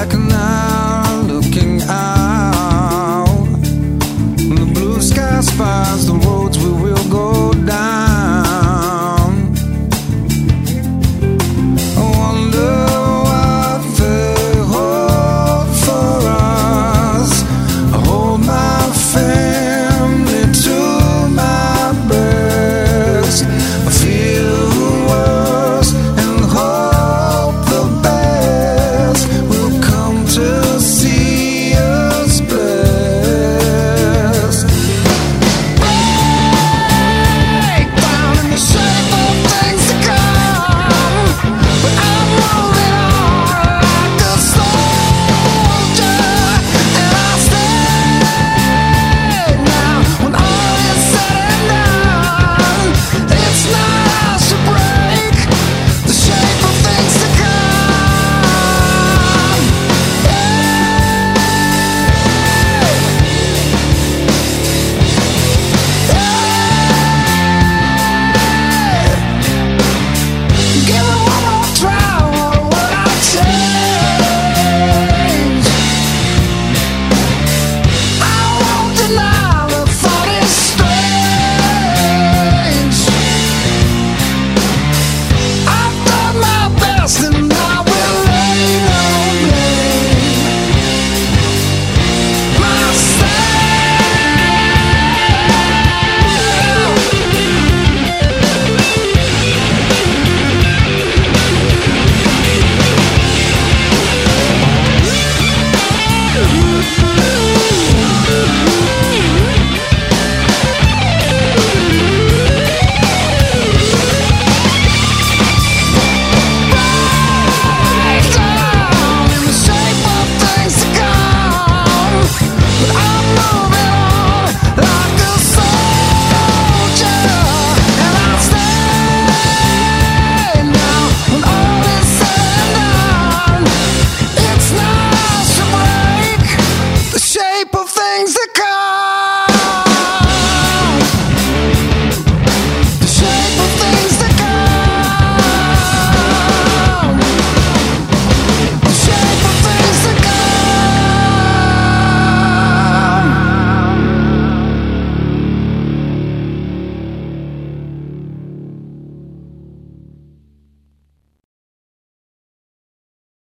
like a knife. Of things that come.